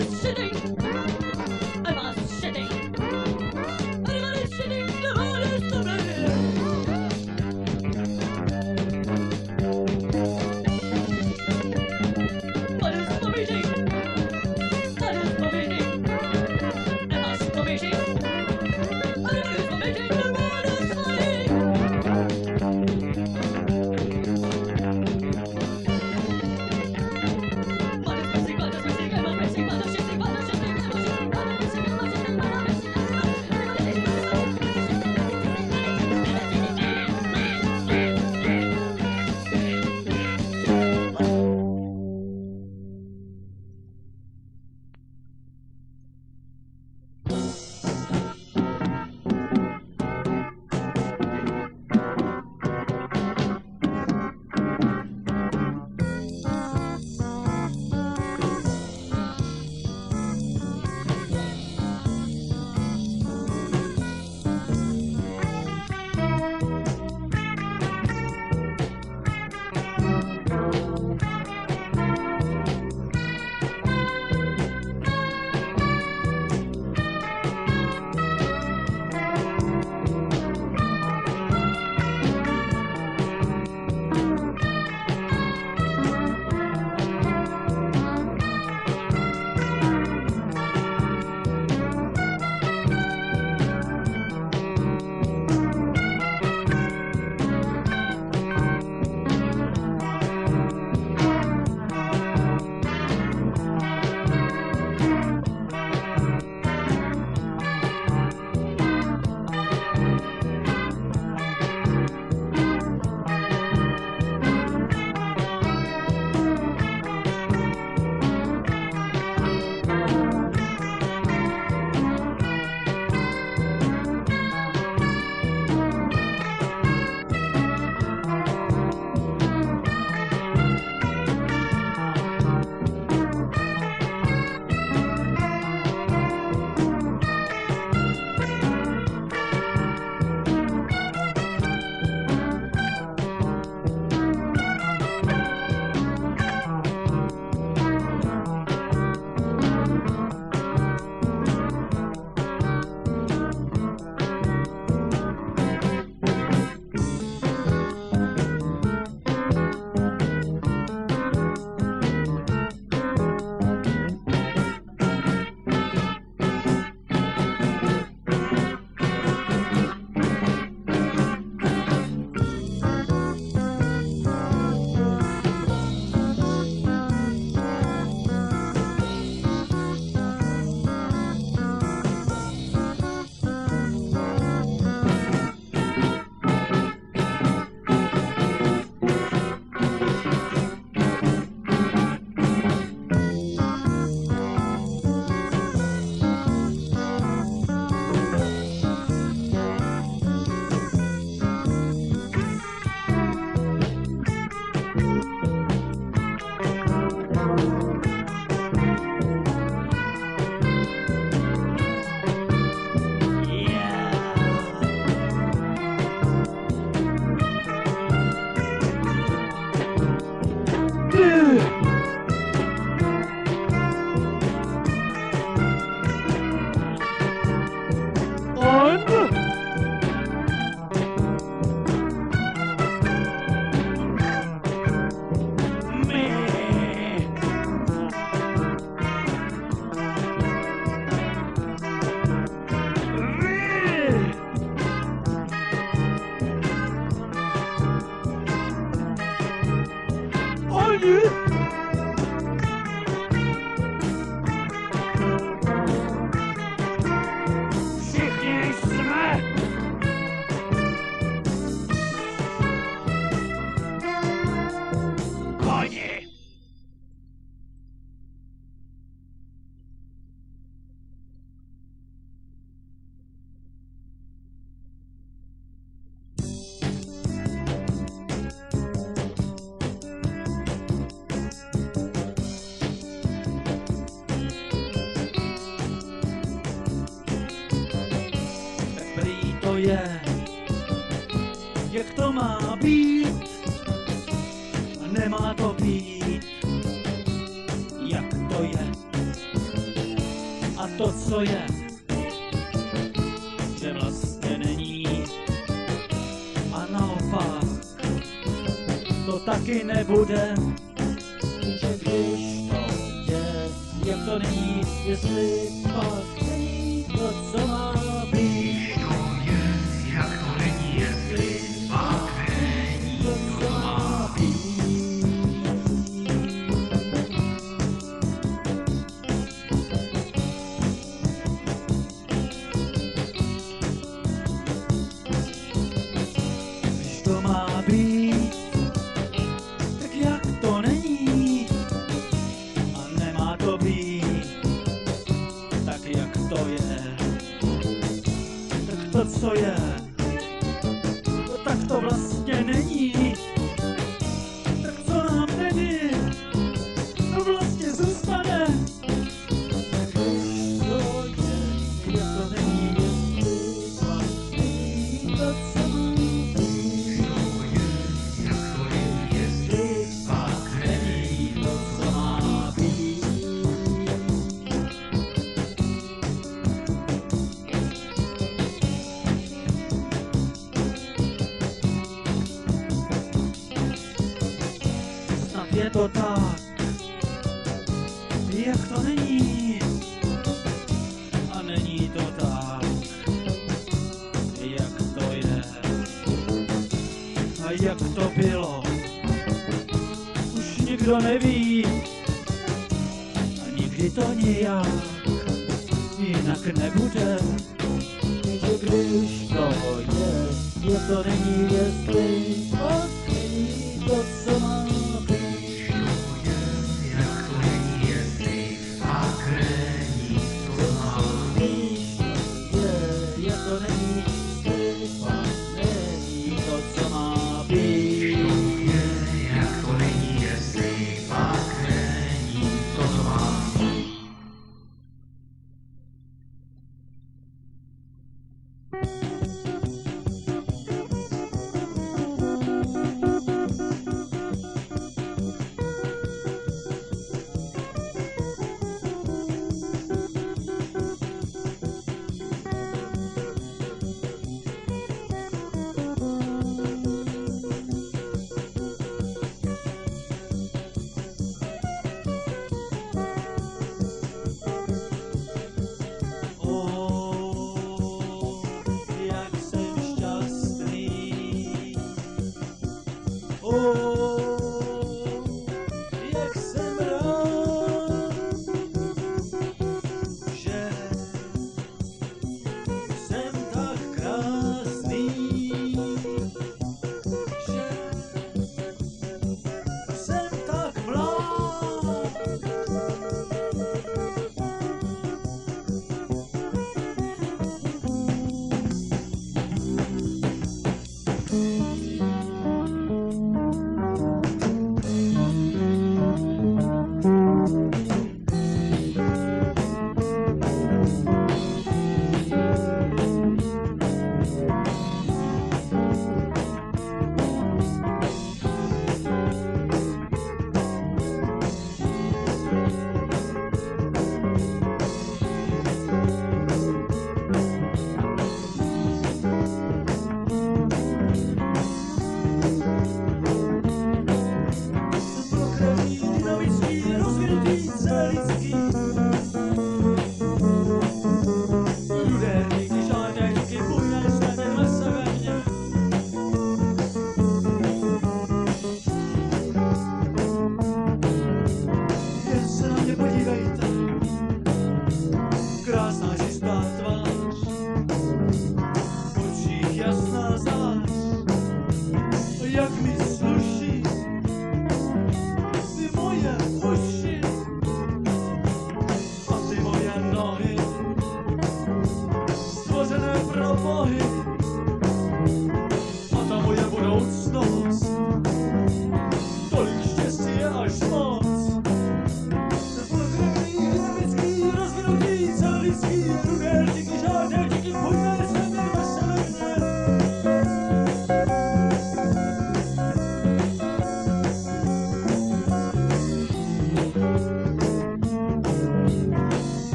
sitting má to být, Jak to je? A to, co je, že vlastně není. A naopak, to taky nebude, že když to je, jak to není, jestli pak to tak, jak to není. A není to tak, jak to je. A jak to bylo, už nikdo neví. A nikdy to nijak jinak nebude. Že když to je, je to není, jestli... Oh, oh.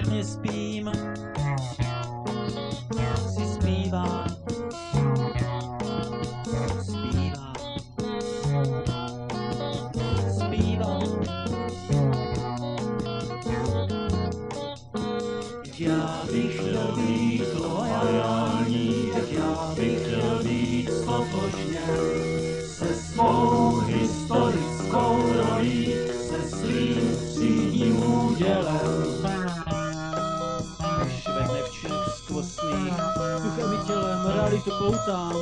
Když špatně spím, poutám,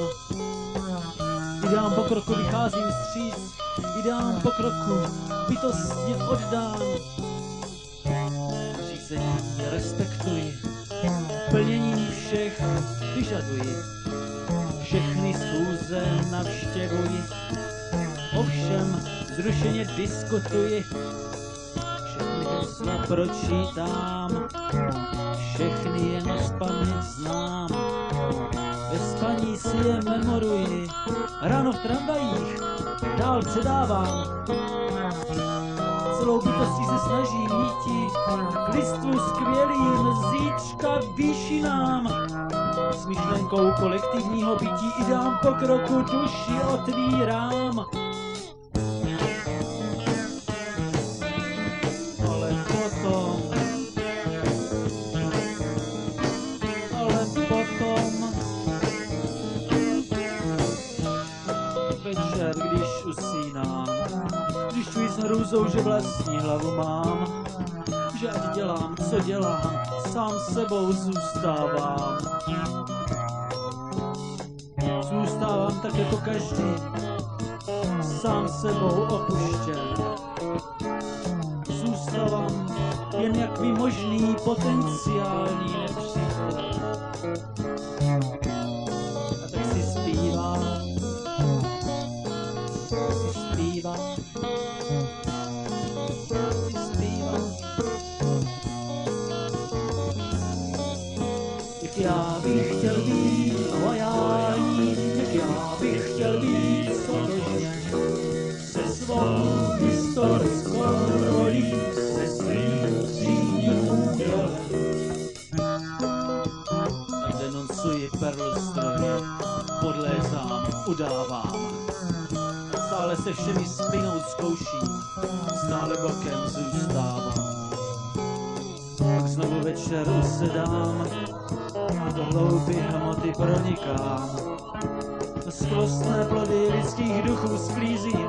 ideám pokroku vycházím vstříc, ideám pokroku bytostně oddám. Řízení respektuji, plnění všech vyžaduji. Všechny schůze navštěvuji, ovšem zrušeně diskutuji, všechny hesla pročítám, všechny jen z paměť znám. Ve spaní si je memoruji, ráno v tramvajích dál předávám. Celou bytostí se snažím míti k listu skvělým zítřka výšinám s myšlenkou kolektivního bytí ideám pokroku duši otvírám. Večer, když usínám, zjišťuji s hrůzou, že vlastní hlavu mám, že ať dělám, co dělám, sám sebou zůstávám. Zůstávám tak jako každý, sám sebou opuštěn. Zůstávám jen jak možný potenciální nepřítel. Udávám. Stále se všemi spinou zkouším, stále bokem zůstávám. Pak znovu večer usedám, do hlouby hmoty pronikám. Skvostné plody lidských duchů sklízím,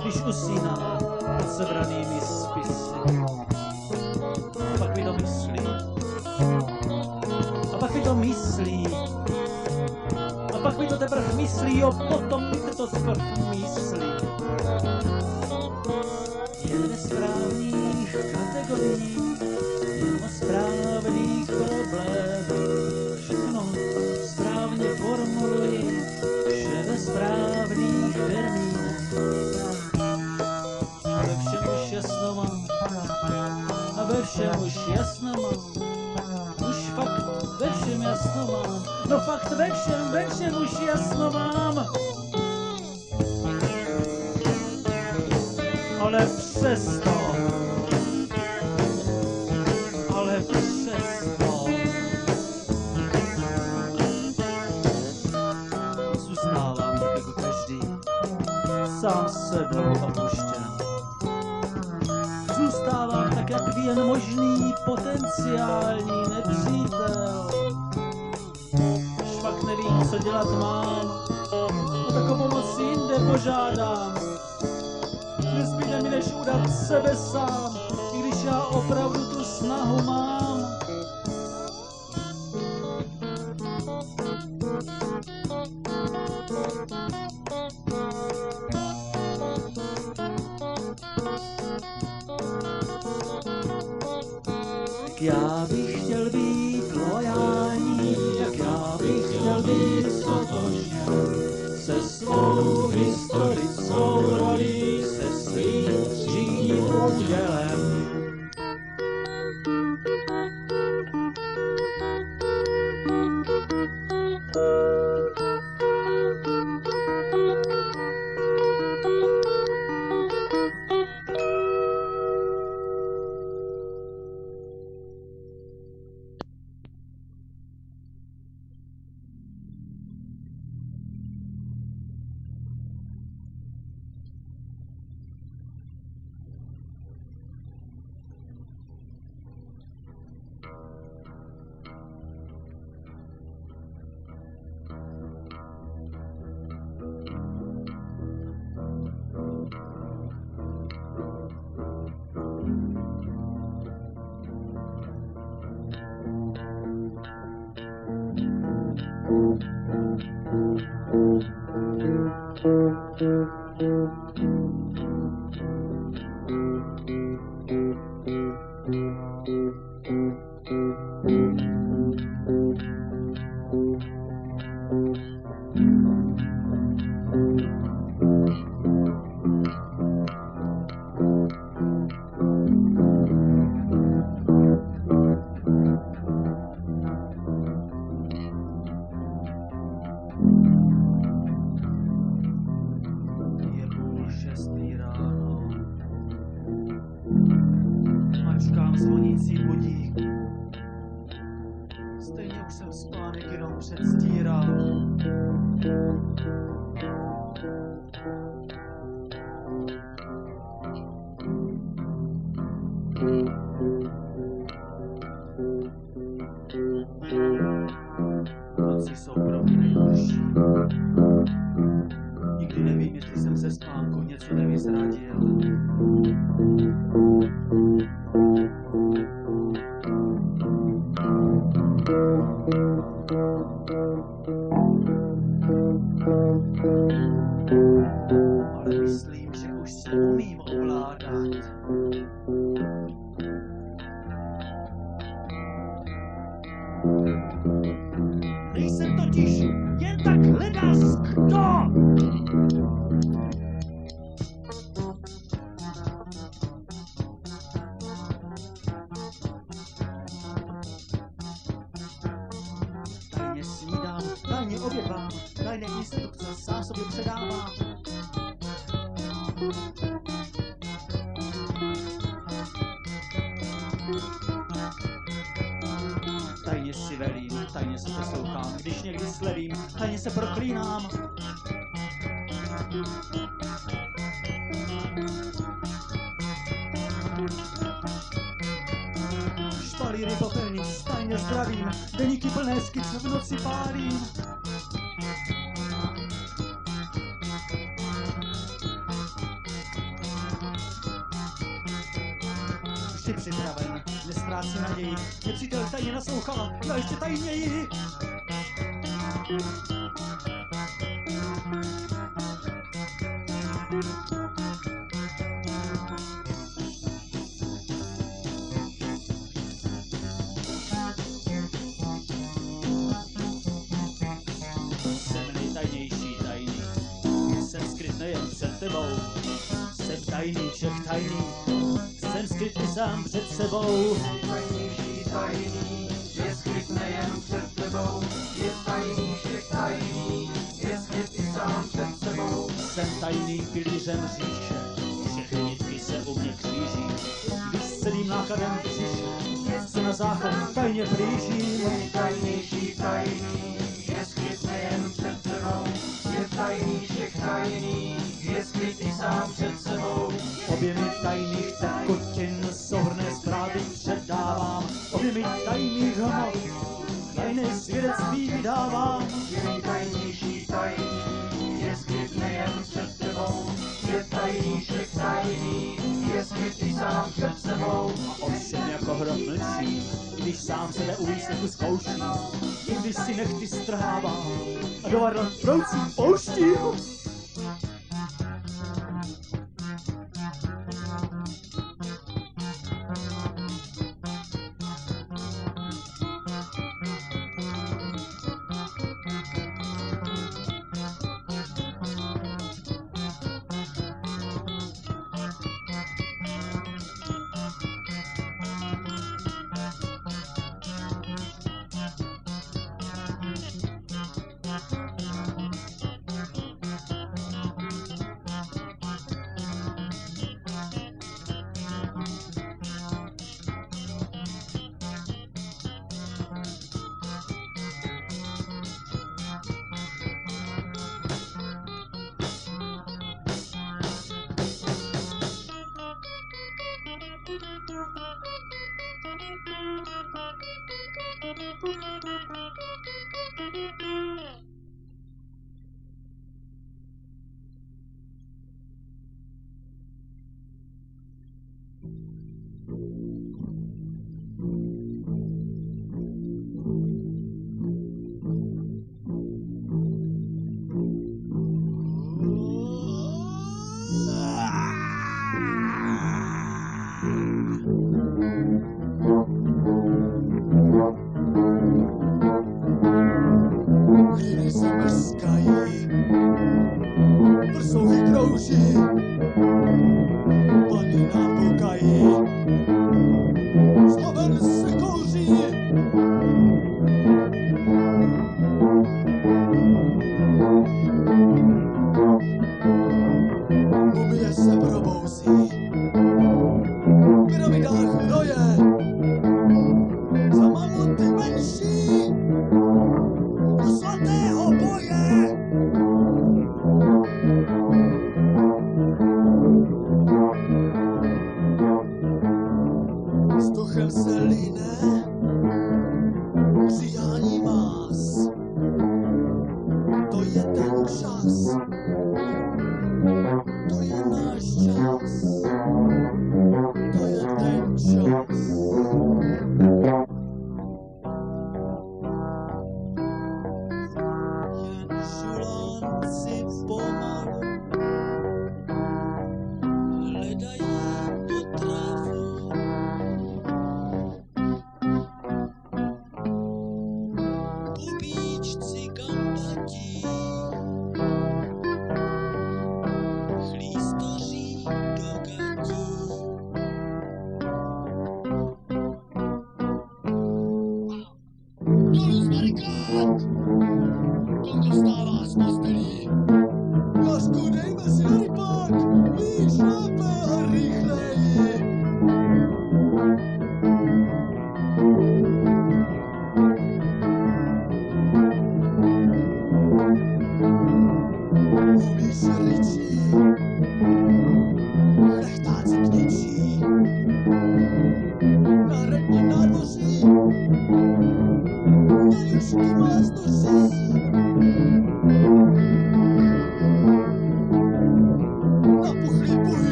když usínám pod sebranými spisy. Myslí, jo, potom mi to teprve myslí. Jen ve správných kategoriích, co dělat mám, o takovou moc jinde požádám. Nezbyde mi, než udat sebe sám, i když já opravdu tu snahu mám. Ale tajněji. Jsem tajný, jsem před tebou, jsem tajný všech tajný, jsem skryt i sám před sebou. Tajnější tajný, nejen před tebou, je tajný všech tajný, je skryt i sám před sebou. Jsem tajným pilířem říše, všechny nitky se u mě kříží. Když s celým nákladem přišel, se na záchod tajně blížím. Nejtajnější tajný, je skryt nejen před tebou, je tajný všech tajný, je skryt i sám před sebou. Mlčím, když sám sebe u výslechu zkouším. I když si nechty strhávám a do varlat proucím pouštím. Mire ese sky.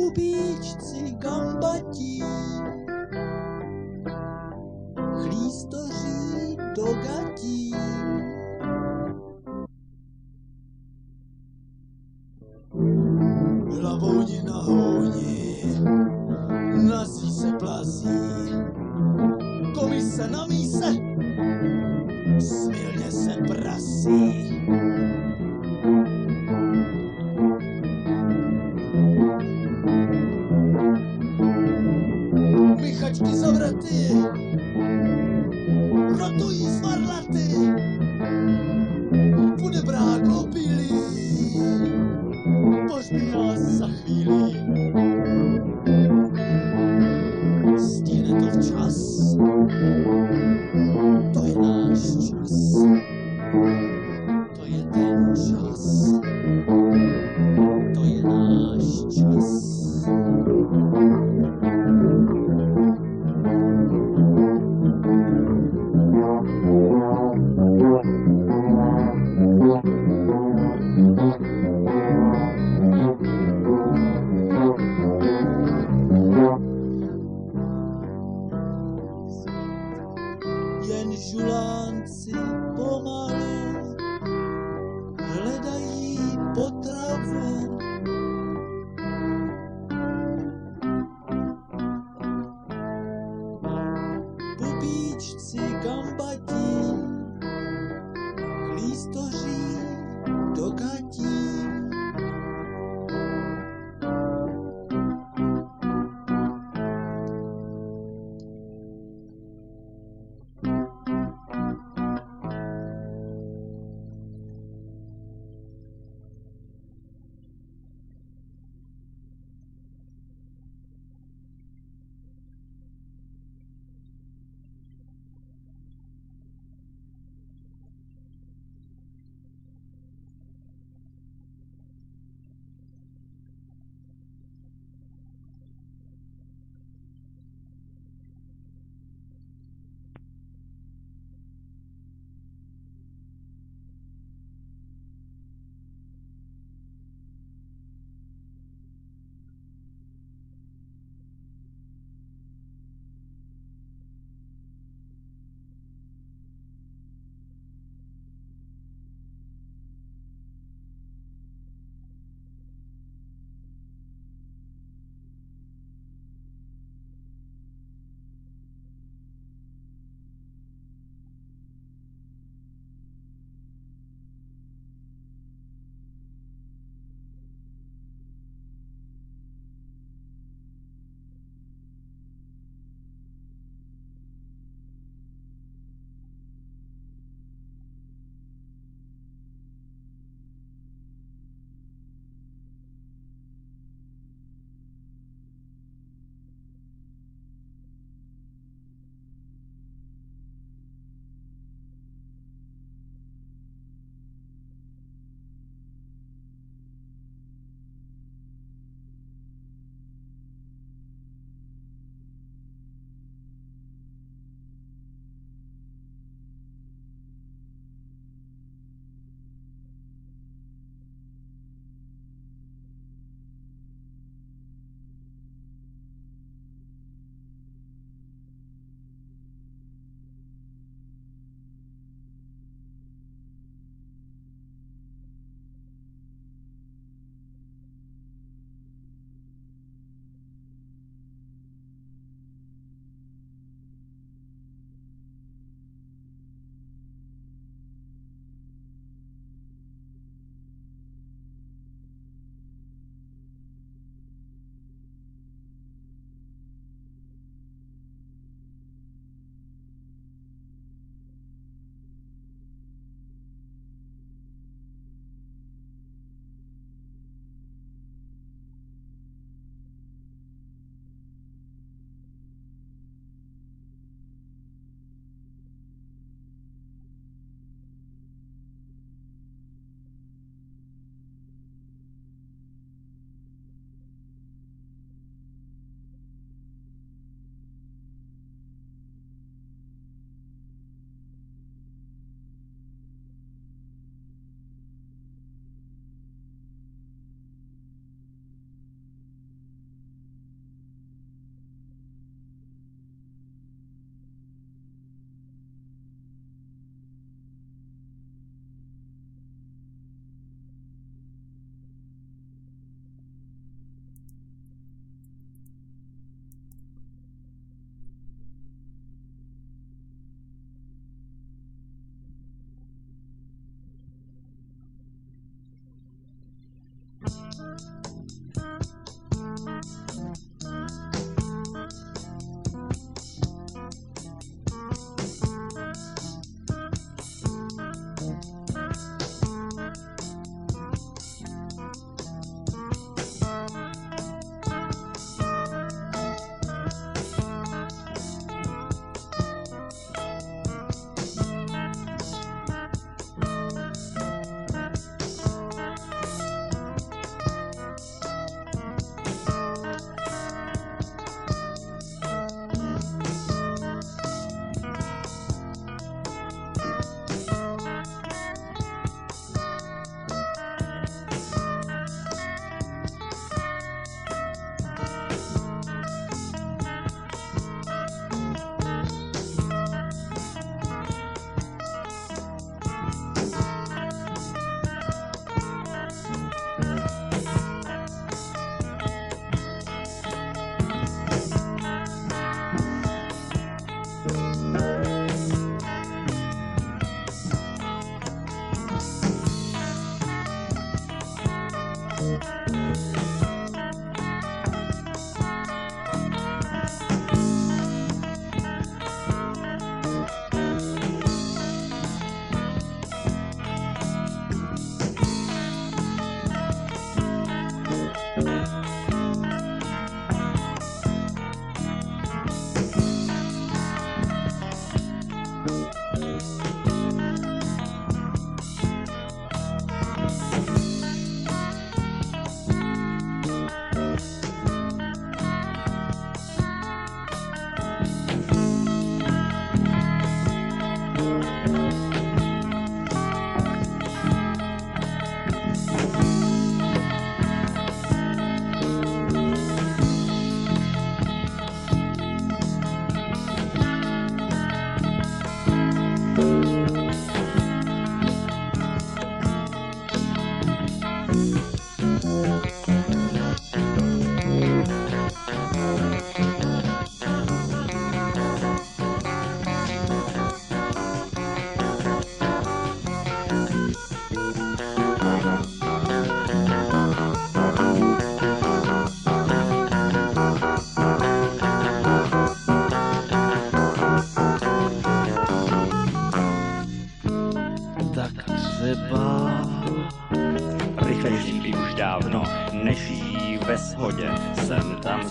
Bubíčci gambatí, chlístoří do gatí.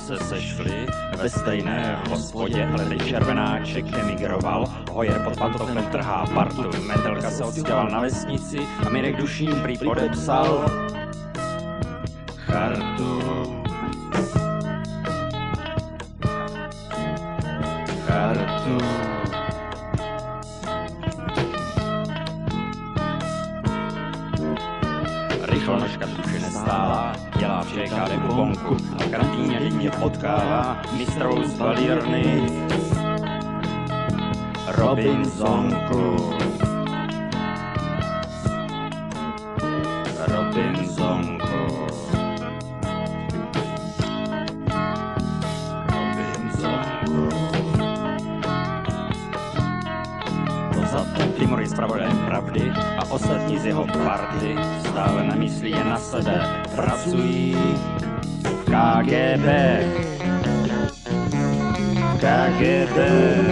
Se sešli ve stejné hospodě, ale teď červenáček emigroval, hojer pod pantoflem trhá partu. Metelka se odstěhoval na vesnici a Mirek Dušín prý podepsal potkává mistrou z valírny Robinsonku. Robinsonku. Robinsonku. Ten Timur je zpravodajem pravdy a ostatní z jeho party stále nemyslí jen na sebe. Pracují v KGB. KGB.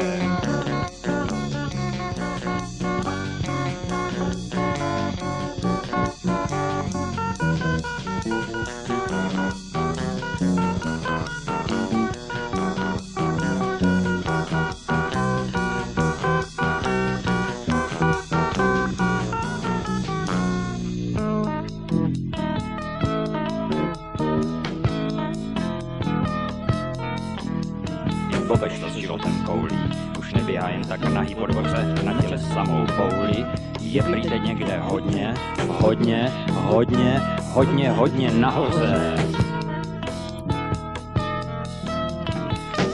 Je prý teď někde hodně, hodně, hodně, hodně, hodně nahoře.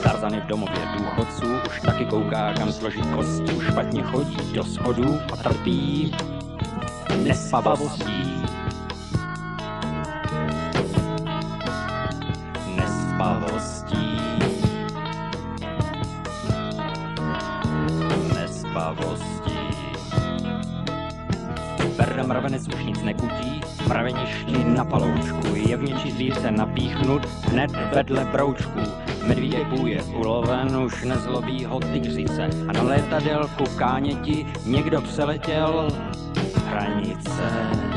Tarzan je v domově důchodců, už taky kouká, kam složit kosti, špatně chodí do schodů a trpí. Nespavostí. Něči dívce napíchnut hned vedle broučků. Medvídek je uloven, už nezlobí ho tygřice a na létadelku káněti někdo přeletěl. Hranice.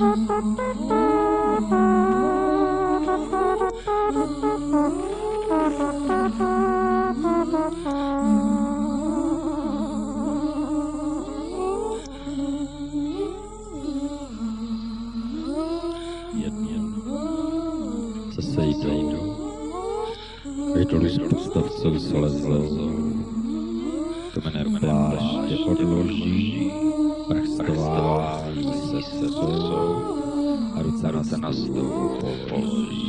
Zase jdu. Jdu z postavcem solezlezou. Kmenem plášť odloží se sebou a ruce na, na stůl položí